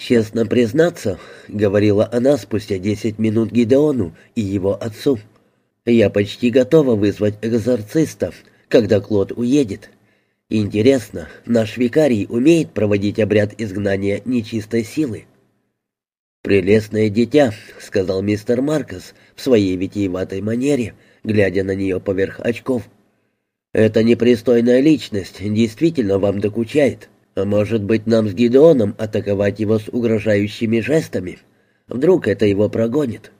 «Честно признаться», — говорила она спустя десять минут Гидеону и его отцу, «я почти готова вызвать экзорциста, когда Клод уедет. Интересно, наш викарий умеет проводить обряд изгнания нечистой силы?» «Прелестное дитя», — сказал мистер Маркос в своей витиеватой манере, глядя на нее поверх очков. «Эта непристойная личность действительно вам докучает. А может быть, нам с Гидеоном атаковать его с угрожающими жестами? Вдруг это его прогонит?»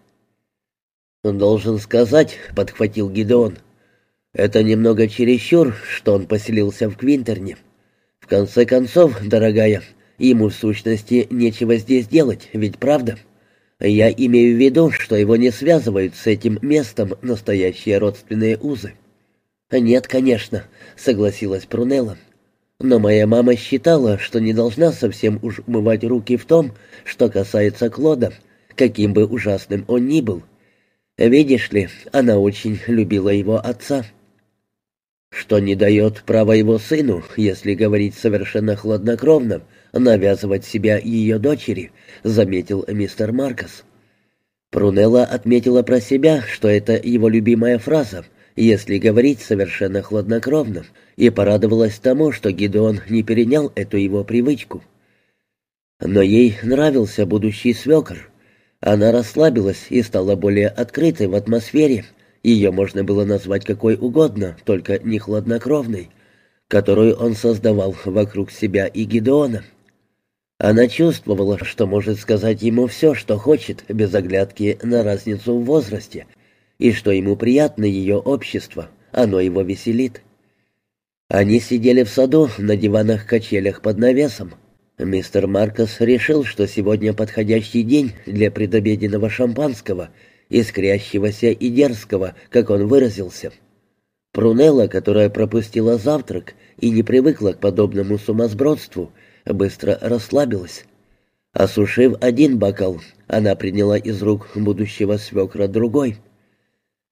«Должен сказать», — подхватил Гидеон, — «это немного чересчур, что он поселился в Квинтерне. В конце концов, дорогая, ему в сущности нечего здесь делать, ведь правда?» Я имею в виду, что его не связывают с этим местом настоящие родственные узы. Нет, конечно, согласилась Прунелла. Но моя мама считала, что не должна совсем уж умывать руки в том, что касается Клода, каким бы ужасным он ни был. Видишь ли, она очень любила его отца. Что не дает права его сыну, если говорить совершенно хладнокровно, навязывать себя ее дочери, заметил мистер Маркос. Прунелла отметила про себя, что это его любимая фраза — если говорить совершенно хладнокровно, и порадовалась тому, что Гидеон не перенял эту его привычку. Но ей нравился будущий свекр. Она расслабилась и стала более открытой в атмосфере, ее можно было назвать какой угодно, только не хладнокровной, которую он создавал вокруг себя и Гидеона. Она чувствовала, что может сказать ему все, что хочет, без оглядки на разницу в возрасте, и что ему приятно ее общество, оно его веселит. Они сидели в саду на диванах-качелях под навесом. Мистер Маркос решил, что сегодня подходящий день для предобеденного шампанского, искрящегося и дерзкого, как он выразился. Прунелла, которая пропустила завтрак и не привыкла к подобному сумасбродству, быстро расслабилась. Осушив один бокал, она приняла из рук будущего свекра другой —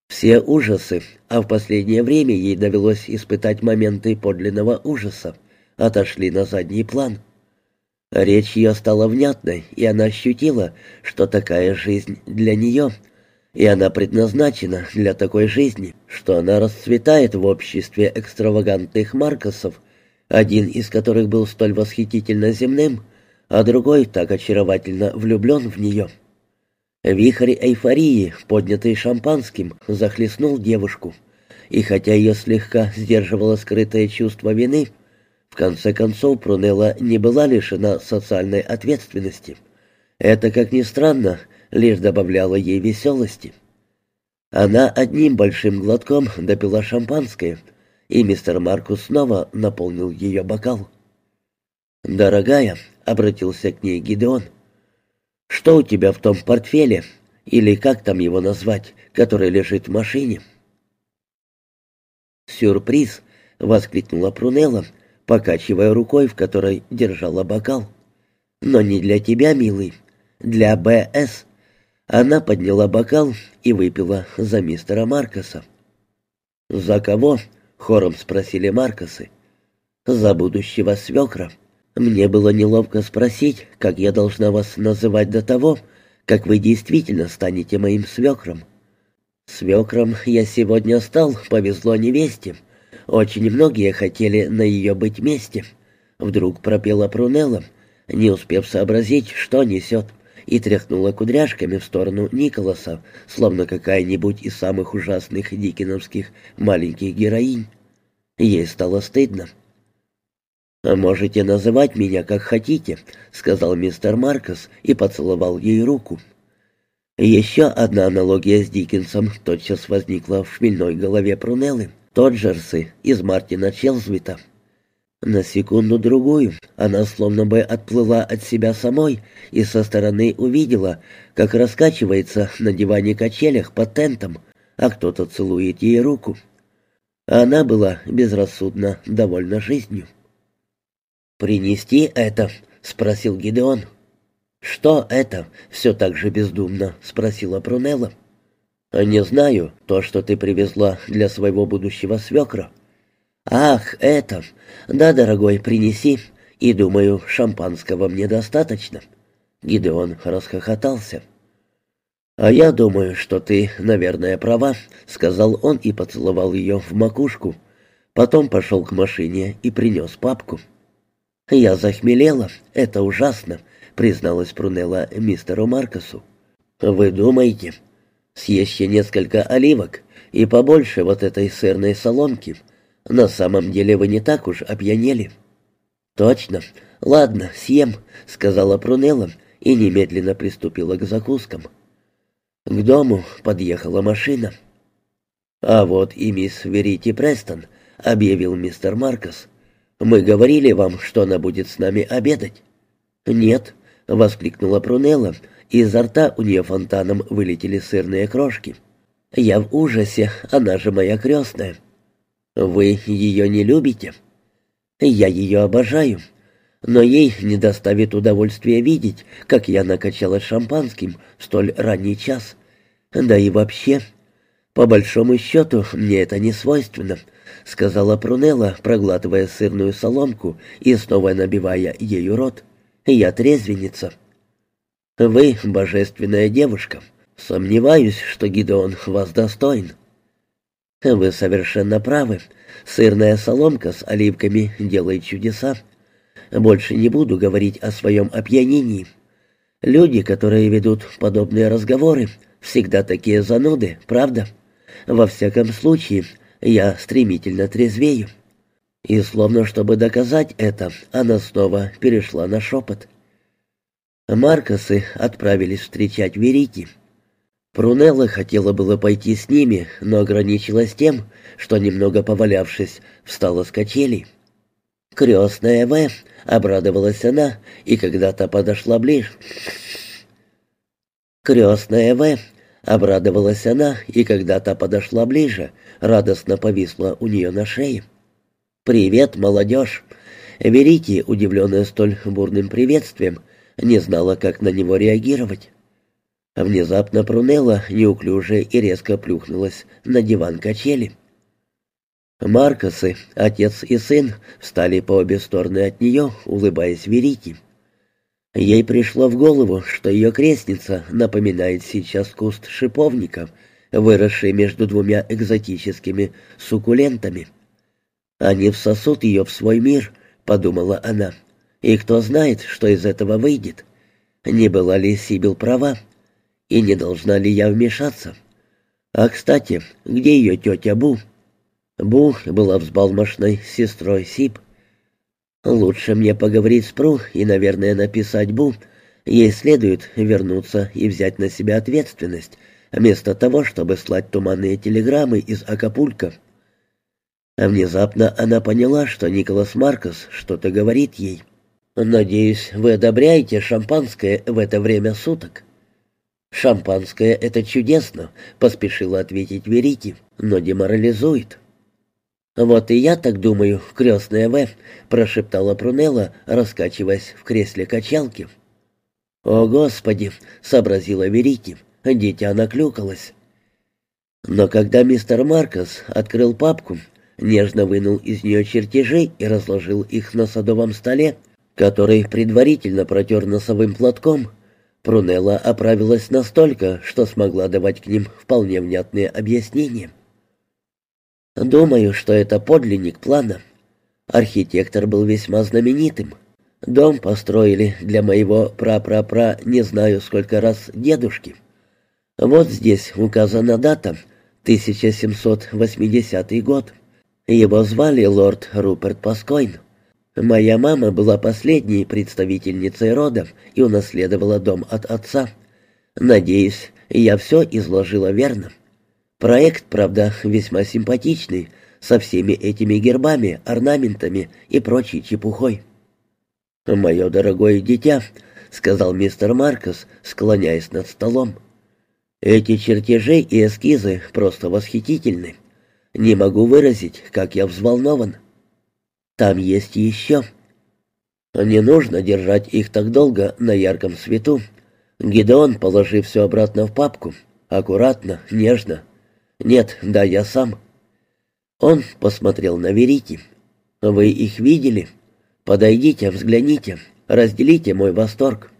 все ужасы, а в последнее время ей довелось испытать моменты подлинного ужаса, отошли на задний план. Речь ее стала внятной, и она ощутила, что такая жизнь для нее, и она предназначена для такой жизни, что она расцветает в обществе экстравагантных Маркосов, один из которых был столь восхитительно земным, а другой так очаровательно влюблен в нее. Вихрь эйфории, поднятый шампанским, захлестнул девушку. И хотя ее слегка сдерживало скрытое чувство вины, в конце концов Прунелла не была лишена социальной ответственности. Это, как ни странно, лишь добавляло ей веселости. Она одним большим глотком допила шампанское, и мистер Маркус снова наполнил ее бокал. «Дорогая», — обратился к ней Гидеон, — что у тебя в том портфеле, или как там его назвать, который лежит в машине?» «Сюрприз!» — воскликнула Прунелла, покачивая рукой, в которой держала бокал. «Но не для тебя, милый, для Б.С.» Она подняла бокал и выпила за мистера Маркоса. «За кого?» — хором спросили Маркосы. «За будущего свекра». Мне было неловко спросить, как я должна вас называть до того, как вы действительно станете моим свекром. Свекром я сегодня стал, повезло невесте. Очень многие хотели на ее быть месте. Вдруг пропела Прунелла, не успев сообразить, что несет, и тряхнула кудряшками в сторону Николаса, словно какая-нибудь из самых ужасных дикиновских маленьких героинь. Ей стало стыдно. «Можете называть меня как хотите», — сказал мистер Маркос и поцеловал ей руку. Еще одна аналогия с Диккенсом тотчас возникла в шмельной голове Прунеллы, Тоджерсы из Мартина Челзвита. На секунду-другую она словно бы отплыла от себя самой и со стороны увидела, как раскачивается на диване-качелях под тентом, а кто-то целует ей руку. Она была безрассудно довольна жизнью. «Принести это?» — спросил Гидеон. «Что это?» — все так же бездумно спросила Прунелла. «Не знаю, то, что ты привезла для своего будущего свекра». «Ах, это! Да, дорогой, принеси. И, думаю, шампанского мне достаточно». Гидеон расхохотался. «А я думаю, что ты, наверное, права», — сказал он и поцеловал ее в макушку. Потом пошел к машине и принес папку. «Я захмелела, это ужасно», — призналась Прунелла мистеру Маркосу. «Вы думаете? Съешьте несколько оливок и побольше вот этой сырной соломки. На самом деле вы не так уж опьянели». «Точно. Ладно, съем», — сказала Прунелла и немедленно приступила к закускам. К дому подъехала машина. «А вот и мисс Верити Престон», — объявил мистер Маркос. «Мы говорили вам, что она будет с нами обедать». «Нет», — воскликнула Прунелла, изо рта у нее фонтаном вылетели сырные крошки. «Я в ужасе, она же моя крестная». «Вы ее не любите?» «Я ее обожаю но ей не доставит удовольствия видеть, как я накачалась шампанским в столь ранний час. Да и вообще, по большому счету, мне это не свойственно, сказала Прунелла, проглатывая сырную соломку и снова набивая ею рот. Я трезвенница. Вы божественная девушка. Сомневаюсь, что Гидеон вас достоин. Вы совершенно правы. Сырная соломка с оливками делает чудеса. Больше не буду говорить о своем опьянении. Люди, которые ведут подобные разговоры, всегда такие зануды, правда? Во всяком случае, я стремительно трезвею. И словно чтобы доказать это, она снова перешла на шепот. Маркосы отправились встречать Верики. Прунелла хотела было пойти с ними, но ограничилась тем, что, немного повалявшись, встала с качелей. «Крестная В», — обрадовалась она, и когда-то подошла ближе. «Крестная В», — обрадовалась она, и когда-то подошла ближе, радостно повисла у нее на шее. «Привет, молодежь!» Верите, удивленная столь бурным приветствием, не знала, как на него реагировать. Внезапно Прунелла неуклюже и резко плюхнулась на диван качели. Маркосы, отец и сын, встали по обе стороны от нее, улыбаясь Верите. Ей пришло в голову, что ее крестница напоминает сейчас куст шиповника, выросший между двумя экзотическими суккулентами. «Они всосут ее в свой мир», — подумала она. «И кто знает, что из этого выйдет? Не была ли Сибил права? И не должна ли я вмешаться? А, кстати, где ее тетя Бу?» Бу была взбалмошной сестрой Сип. Лучше мне поговорить с Пру и, наверное, написать Бу. Ей следует вернуться и взять на себя ответственность, вместо того, чтобы слать туманные телеграммы из Акапулька. А внезапно она поняла, что Николас Маркос что-то говорит ей. «Надеюсь, вы одобряете шампанское в это время суток?» «Шампанское — это чудесно», — поспешила ответить Верити, — «но деморализует». «Вот и я так думаю, крестная В», — прошептала Прунелла, раскачиваясь в кресле качалки. «О, Господи!» — сообразила Верики. Дитя наклюкалось. Но когда мистер Маркос открыл папку, нежно вынул из нее чертежи и разложил их на садовом столе, который предварительно протер носовым платком, Прунелла оправилась настолько, что смогла давать к ним вполне внятные объяснения. Думаю, что это подлинник плана. Архитектор был весьма знаменитым. Дом построили для моего пра-пра-пра не знаю сколько раз дедушки. Вот здесь указана дата, 1780 год. Его звали лорд Руперт Паскойн. Моя мама была последней представительницей рода и унаследовала дом от отца. Надеюсь, я все изложила верно. Проект, правда, весьма симпатичный, со всеми этими гербами, орнаментами и прочей чепухой. «Мое дорогое дитя», — сказал мистер Маркос, склоняясь над столом, — «эти чертежи и эскизы просто восхитительны. Не могу выразить, как я взволнован. Там есть еще. Не нужно держать их так долго на ярком свету. Гидеон, положив все обратно в папку, аккуратно, нежно, «Нет, да, я сам». Он посмотрел на Верики. «Вы их видели? Подойдите, взгляните, разделите мой восторг».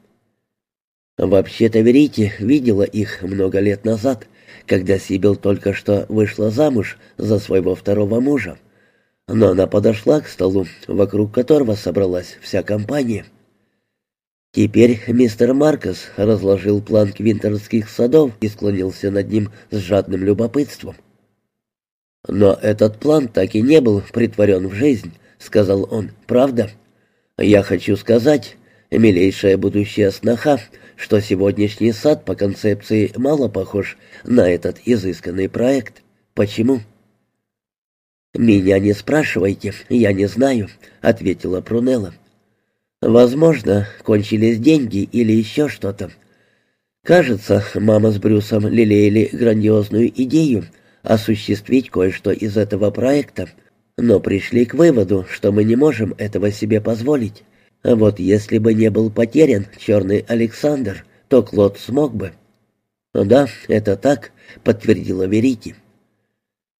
Вообще-то Верите видела их много лет назад, когда Сибил только что вышла замуж за своего второго мужа. Но она подошла к столу, вокруг которого собралась вся компания. Теперь мистер Маркос разложил план квинтерских садов и склонился над ним с жадным любопытством. «Но этот план так и не был притворен в жизнь», — сказал он. «Правда? Я хочу сказать, милейшая будущая сноха, что сегодняшний сад по концепции мало похож на этот изысканный проект. Почему?» «Меня не спрашивайте, я не знаю», — ответила Прунелла. «Возможно, кончились деньги или еще что-то. Кажется, мама с Брюсом лелеяли грандиозную идею осуществить кое-что из этого проекта, но пришли к выводу, что мы не можем этого себе позволить. А вот если бы не был потерян черный Александр, то Клод смог бы». «Да, это так», — подтвердила Верити.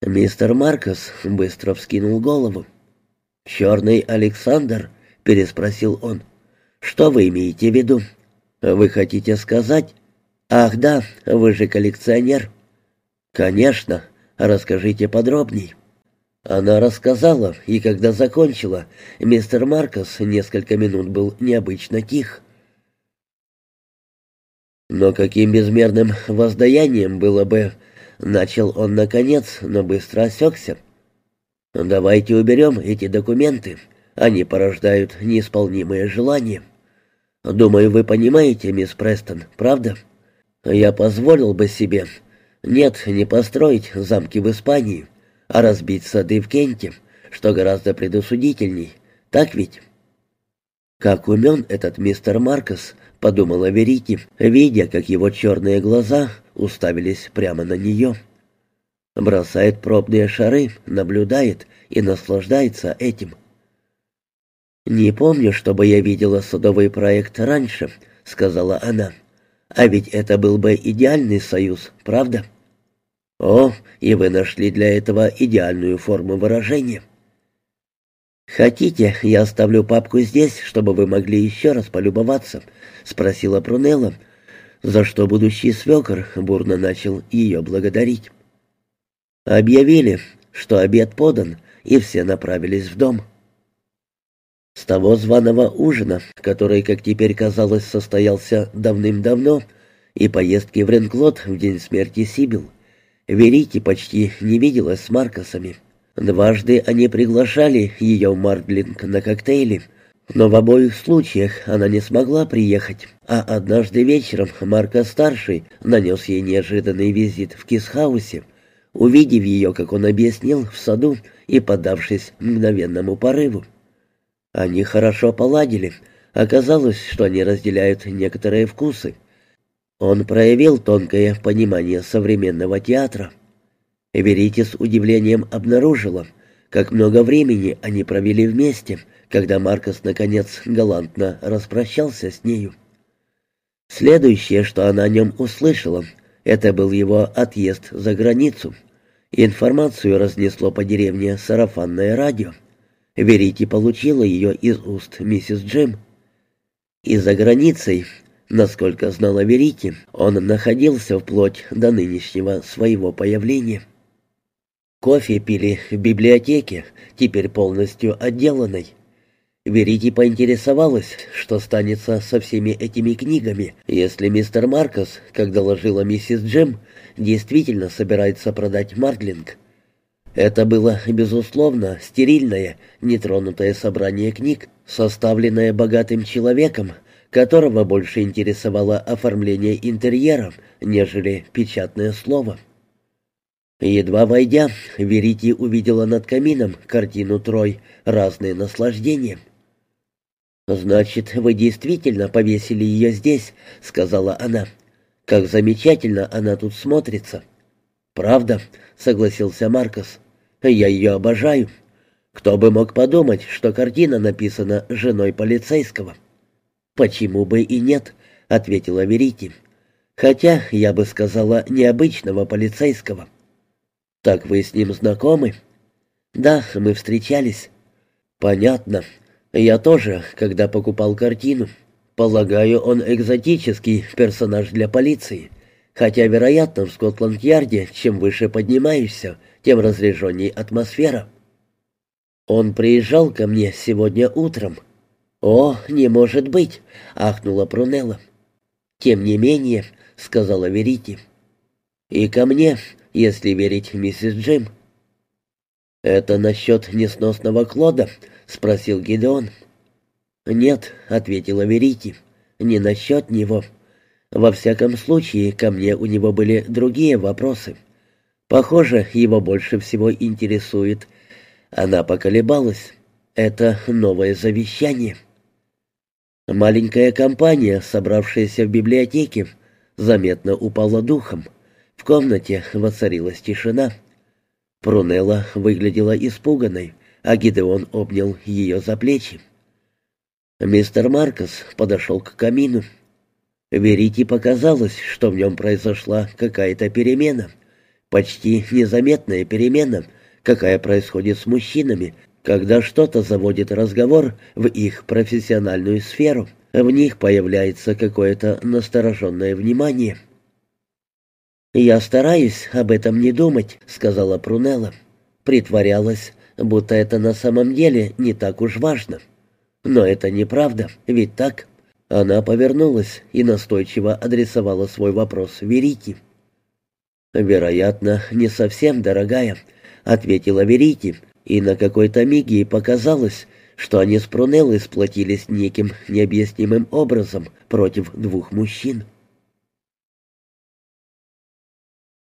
Мистер Маркос быстро вскинул голову. «Черный Александр?» — переспросил он. «Что вы имеете в виду? Вы хотите сказать...» «Ах да, вы же коллекционер». «Конечно. Расскажите подробней». Она рассказала, и когда закончила, мистер Маркос несколько минут был необычно тих. Но каким безмерным воздаянием было бы Начал он наконец, но быстро осекся. «Давайте уберем эти документы. Они порождают неисполнимые желания. Думаю, вы понимаете, мисс Престон, правда? Я позволил бы себе... Нет, не построить замки в Испании, а разбить сады в Кенте, что гораздо предусудительней. Так ведь?» «Как умен этот мистер Маркос», — подумала Верити, видя, как его черные глаза уставились прямо на нее. Бросает пробные шары, наблюдает и наслаждается этим. «Не помню, чтобы я видела судовой проект раньше», — сказала она. «А ведь это был бы идеальный союз, правда?» «О, и вы нашли для этого идеальную форму выражения». «Хотите, я оставлю папку здесь, чтобы вы могли еще раз полюбоваться?» — спросила Прунелла, за что будущий свекор бурно начал ее благодарить. Объявили, что обед подан, и все направились в дом. С того званого ужина, который, как теперь казалось, состоялся давным-давно, и поездки в Ренклот в день смерти Сибил, Верики почти не виделась с Маркосами. Дважды они приглашали ее в Мардлинг на коктейли — но в обоих случаях она не смогла приехать, а однажды вечером Марка-старший нанес ей неожиданный визит в Кисхаусе, увидев ее, как он объяснил, в саду и поддавшись мгновенному порыву. Они хорошо поладили, оказалось, что они разделяют некоторые вкусы. Он проявил тонкое понимание современного театра. Верите с удивлением обнаружила, как много времени они провели вместе — когда Маркос, наконец, галантно распрощался с нею. Следующее, что она о нем услышала, это был его отъезд за границу. Информацию разнесло по деревне сарафанное радио. Верите получила ее из уст миссис Джим. И за границей, насколько знала Верите, он находился вплоть до нынешнего своего появления. Кофе пили в библиотеке, теперь полностью отделанной. Верити поинтересовалась, что станется со всеми этими книгами, если мистер Маркос, как доложила миссис Джем, действительно собирается продать Мардлинг. Это было, безусловно, стерильное, нетронутое собрание книг, составленное богатым человеком, которого больше интересовало оформление интерьера, нежели печатное слово. Едва войдя, Верити увидела над камином картину Трой «Разные наслаждения». «Значит, вы действительно повесили ее здесь», — сказала она. «Как замечательно она тут смотрится». «Правда», — согласился Маркос. «Я ее обожаю. Кто бы мог подумать, что картина написана женой полицейского?» «Почему бы и нет?» — ответила Верити. «Хотя, я бы сказала, необычного полицейского». «Так вы с ним знакомы?» «Да, мы встречались». «Понятно. Я тоже, когда покупал картину. Полагаю, он экзотический персонаж для полиции. Хотя, вероятно, в Скотланд-Ярде, чем выше поднимаешься, тем разряженней атмосфера. Он приезжал ко мне сегодня утром. «О, не может быть!» — ахнула Прунелла. «Тем не менее», — сказала Верити. «И ко мне, если верить миссис Джим». «Это насчет несносного Клода?» — спросил Гидеон. «Нет», — ответила Верити, — «не насчет него. Во всяком случае, ко мне у него были другие вопросы. Похоже, его больше всего интересует...» Она поколебалась. «Это новое завещание». Маленькая компания, собравшаяся в библиотеке, заметно упала духом. В комнате воцарилась тишина. Прунелла выглядела испуганной, а Гидеон обнял ее за плечи. Мистер Маркос подошел к камину. Верите показалось, что в нем произошла какая-то перемена. Почти незаметная перемена, какая происходит с мужчинами, когда что-то заводит разговор в их профессиональную сферу. В них появляется какое-то настороженное внимание. «Я стараюсь об этом не думать», — сказала Прунелла. Притворялась, будто это на самом деле не так уж важно. Но это неправда, ведь так? Она повернулась и настойчиво адресовала свой вопрос Верите. «Вероятно, не совсем, дорогая», — ответила Верите, и на какой-то миг ей показалось, что они с Прунеллой сплотились неким необъяснимым образом против двух мужчин.